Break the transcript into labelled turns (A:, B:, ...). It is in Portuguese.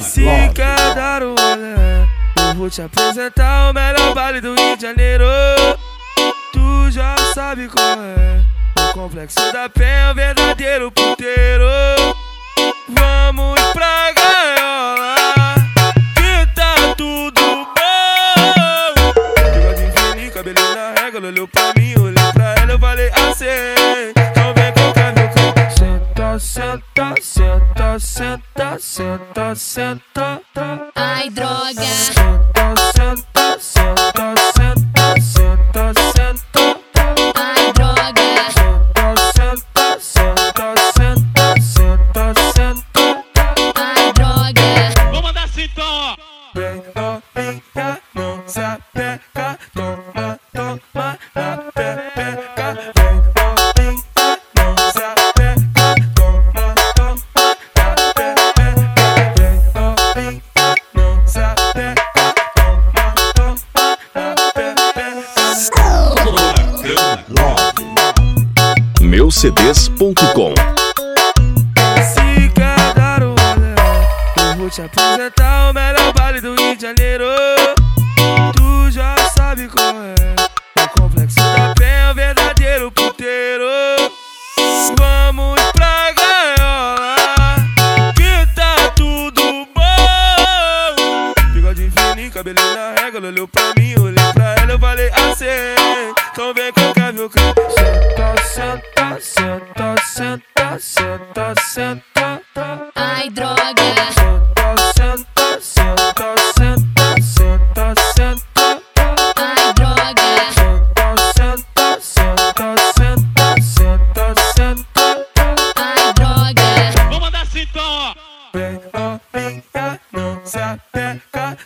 A: Se quer dar um olé, eu vou te apresentar o melhor baile do Rio de Janeiro. Tu já sabe qual é. O complexo da Penha é o verdadeiro puteiro. Vamos pra gaiola, que tá tudo bom. De fininho, cabelinho na régua, olhou pra mim, olhei pra ela, eu falei assim. Senta, senta, senta, senta, senta.
B: Ai, droga.
A: Senta, senta, senta, senta, senta, senta.
B: Ai, droga.
A: Senta, senta, senta, senta, senta.
B: Ai, droga.
C: Vou mandar então, ó.
A: Vem não se
D: meucds.com
A: Se quer dar um olé, eu vou te apresentar o melhor baile do Rio de Janeiro. Tu já sabe qual é. O complexo da Penha é o verdadeiro puteiro. Vamos pra gaiola, que tá tudo bom. Bigode fininho, cabelinho na régua, olhou pra mim, Senta, senta, senta, senta, senta, senta.
B: Ai, droga.
A: Senta, senta, senta, senta, senta.
B: Ai, droga.
A: Senta, senta, senta, senta, senta.
B: Ai, droga.
C: Vou mandar assim então, ó.
A: Vem novinha, não se apeca,